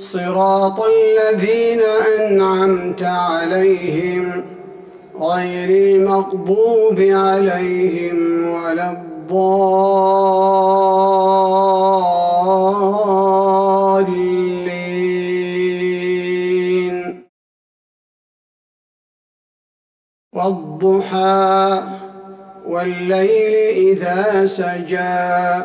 صراط الذين أنعمت عليهم غير المغضوب عليهم ولا الضالين. والضحى والليل إذا سجى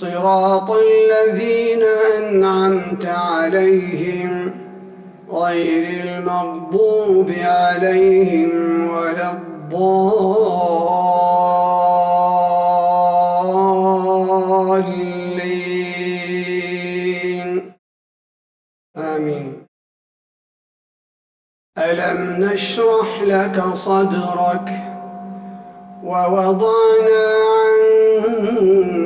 صراط الذين أنعمت عليهم غير المغضوب عليهم ولا الضالين. آمين. ألم نشرح لك صدرك ووضعنا عنك